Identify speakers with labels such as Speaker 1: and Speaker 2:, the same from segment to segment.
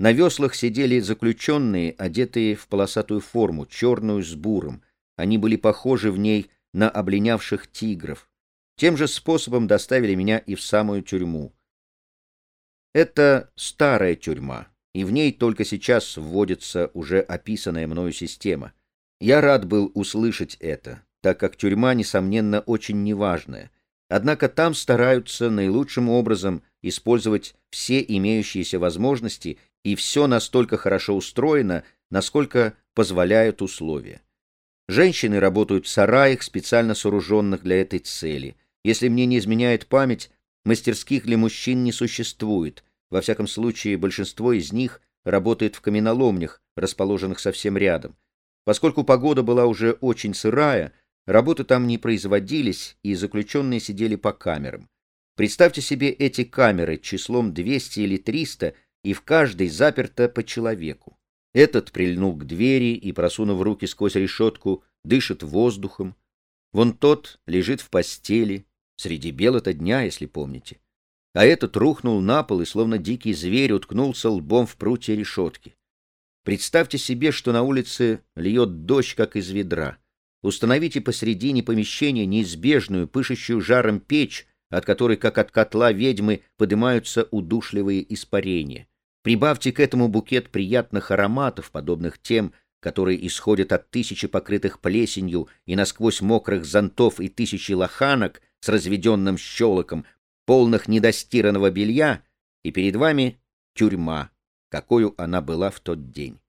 Speaker 1: На веслах сидели заключенные, одетые в полосатую форму, черную с буром. Они были похожи в ней на обленявших тигров. Тем же способом доставили меня и в самую тюрьму. Это старая тюрьма, и в ней только сейчас вводится уже описанная мною система. Я рад был услышать это, так как тюрьма, несомненно, очень неважная. Однако там стараются наилучшим образом использовать все имеющиеся возможности, и все настолько хорошо устроено, насколько позволяют условия. Женщины работают в сараях, специально сооруженных для этой цели. Если мне не изменяет память, мастерских для мужчин не существует. Во всяком случае, большинство из них работает в каменоломнях, расположенных совсем рядом. Поскольку погода была уже очень сырая, работы там не производились, и заключенные сидели по камерам. Представьте себе эти камеры числом 200 или 300, и в каждой заперто по человеку. Этот прильнул к двери и, просунув руки сквозь решетку, дышит воздухом. Вон тот лежит в постели, среди бела-то дня, если помните. А этот рухнул на пол и, словно дикий зверь, уткнулся лбом в прутья решетки. Представьте себе, что на улице льет дождь, как из ведра. Установите посредине помещения неизбежную, пышущую жаром печь, от которой, как от котла ведьмы, поднимаются удушливые испарения. Прибавьте к этому букет приятных ароматов, подобных тем, которые исходят от тысячи покрытых плесенью и насквозь мокрых зонтов и тысячи лоханок с разведенным щелоком, полных недостиранного белья, и перед вами тюрьма, какую она была в тот день.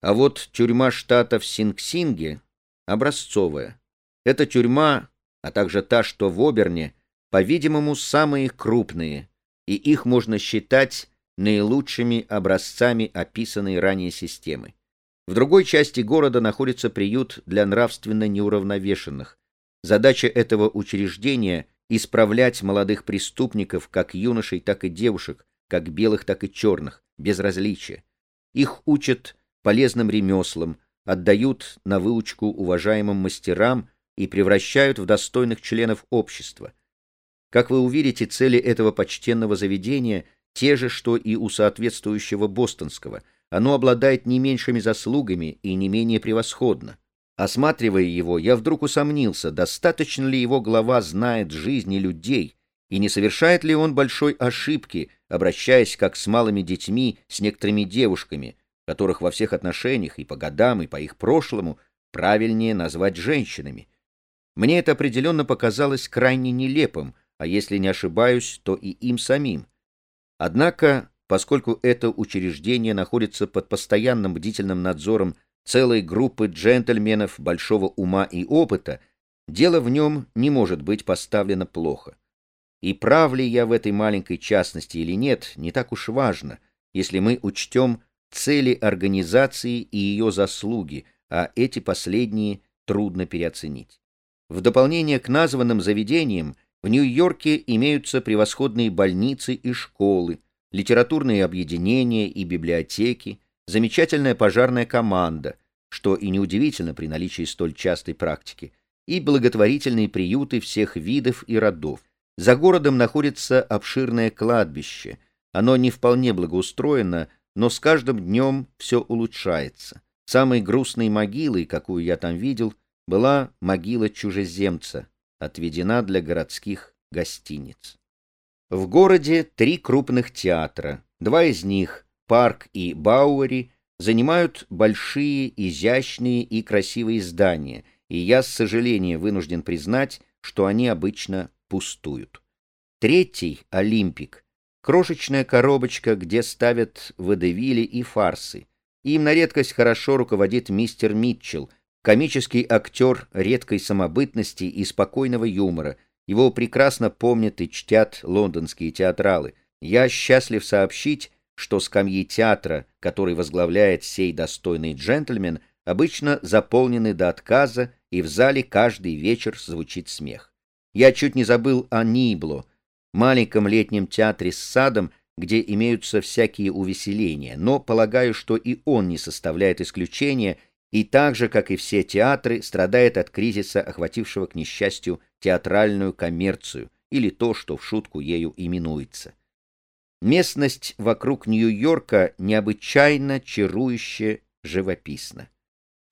Speaker 1: А вот тюрьма штата в Синг-Синге образцовая. Эта тюрьма, а также та, что в Оберне, по-видимому, самые крупные, и их можно считать наилучшими образцами описанной ранее системы. В другой части города находится приют для нравственно неуравновешенных. Задача этого учреждения — исправлять молодых преступников, как юношей, так и девушек, как белых, так и черных, без различия. Их учат полезным ремеслам, отдают на выучку уважаемым мастерам и превращают в достойных членов общества. Как вы увидите, цели этого почтенного заведения те же, что и у соответствующего бостонского. Оно обладает не меньшими заслугами и не менее превосходно. Осматривая его, я вдруг усомнился, достаточно ли его глава знает жизни людей, и не совершает ли он большой ошибки, обращаясь как с малыми детьми, с некоторыми девушками, которых во всех отношениях и по годам, и по их прошлому правильнее назвать женщинами. Мне это определенно показалось крайне нелепым, а если не ошибаюсь, то и им самим. Однако, поскольку это учреждение находится под постоянным бдительным надзором целой группы джентльменов большого ума и опыта, дело в нем не может быть поставлено плохо. И прав ли я в этой маленькой частности или нет, не так уж важно, если мы учтем цели организации и ее заслуги, а эти последние трудно переоценить. В дополнение к названным заведениям в Нью-Йорке имеются превосходные больницы и школы, литературные объединения и библиотеки, замечательная пожарная команда, что и неудивительно при наличии столь частой практики, и благотворительные приюты всех видов и родов. За городом находится обширное кладбище. Оно не вполне благоустроено, но с каждым днем все улучшается. Самой грустной могилой, какую я там видел, была могила чужеземца, отведена для городских гостиниц. В городе три крупных театра. Два из них, Парк и Бауэри, занимают большие, изящные и красивые здания, и я с сожалением вынужден признать, что они обычно пустуют. Третий, Олимпик, крошечная коробочка, где ставят водевили и фарсы. Им на редкость хорошо руководит мистер Митчелл, Комический актер редкой самобытности и спокойного юмора. Его прекрасно помнят и чтят лондонские театралы. Я счастлив сообщить, что скамьи театра, который возглавляет сей достойный джентльмен, обычно заполнены до отказа, и в зале каждый вечер звучит смех. Я чуть не забыл о Нибло, маленьком летнем театре с садом, где имеются всякие увеселения, но полагаю, что и он не составляет исключения и так же, как и все театры, страдает от кризиса, охватившего, к несчастью, театральную коммерцию, или то, что в шутку ею именуется. Местность вокруг Нью-Йорка необычайно чарующе живописна.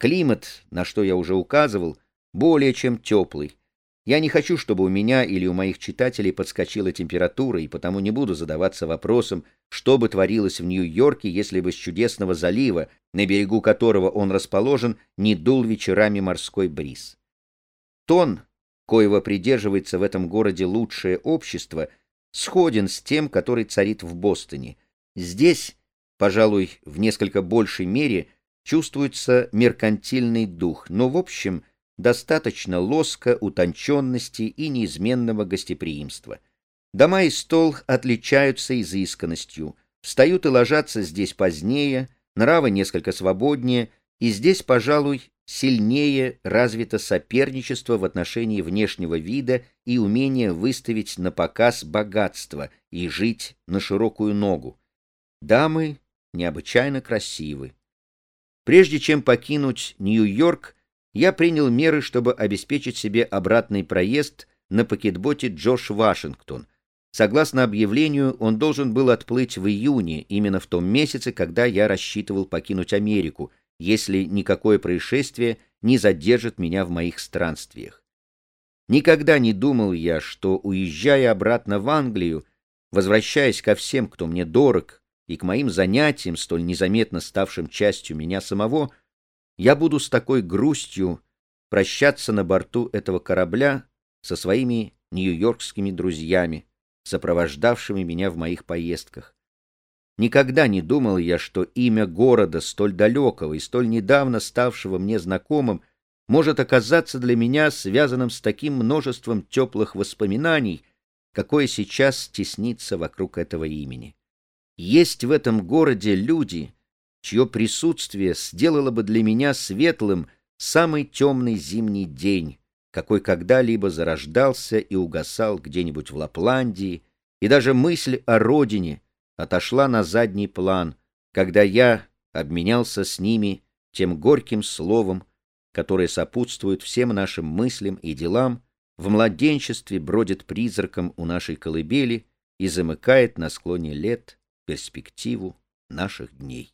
Speaker 1: Климат, на что я уже указывал, более чем теплый. Я не хочу, чтобы у меня или у моих читателей подскочила температура, и потому не буду задаваться вопросом, что бы творилось в Нью-Йорке, если бы с чудесного залива, на берегу которого он расположен, не дул вечерами морской бриз. Тон, коего придерживается в этом городе лучшее общество, сходен с тем, который царит в Бостоне. Здесь, пожалуй, в несколько большей мере чувствуется меркантильный дух, но, в общем, достаточно лоска, утонченности и неизменного гостеприимства. Дома и стол отличаются изысканностью, встают и ложатся здесь позднее, нравы несколько свободнее, и здесь, пожалуй, сильнее развито соперничество в отношении внешнего вида и умение выставить на показ богатство и жить на широкую ногу. Дамы необычайно красивы. Прежде чем покинуть Нью-Йорк, я принял меры, чтобы обеспечить себе обратный проезд на пакетботе Джош Вашингтон. Согласно объявлению, он должен был отплыть в июне, именно в том месяце, когда я рассчитывал покинуть Америку, если никакое происшествие не задержит меня в моих странствиях. Никогда не думал я, что, уезжая обратно в Англию, возвращаясь ко всем, кто мне дорог, и к моим занятиям, столь незаметно ставшим частью меня самого, я буду с такой грустью прощаться на борту этого корабля со своими нью-йоркскими друзьями, сопровождавшими меня в моих поездках. Никогда не думал я, что имя города, столь далекого и столь недавно ставшего мне знакомым, может оказаться для меня связанным с таким множеством теплых воспоминаний, какое сейчас теснится вокруг этого имени. Есть в этом городе люди, чье присутствие сделало бы для меня светлым самый темный зимний день, какой когда-либо зарождался и угасал где-нибудь в Лапландии, и даже мысль о родине отошла на задний план, когда я обменялся с ними тем горьким словом, которое сопутствует всем нашим мыслям и делам, в младенчестве бродит призраком у нашей колыбели и замыкает на склоне лет перспективу наших дней.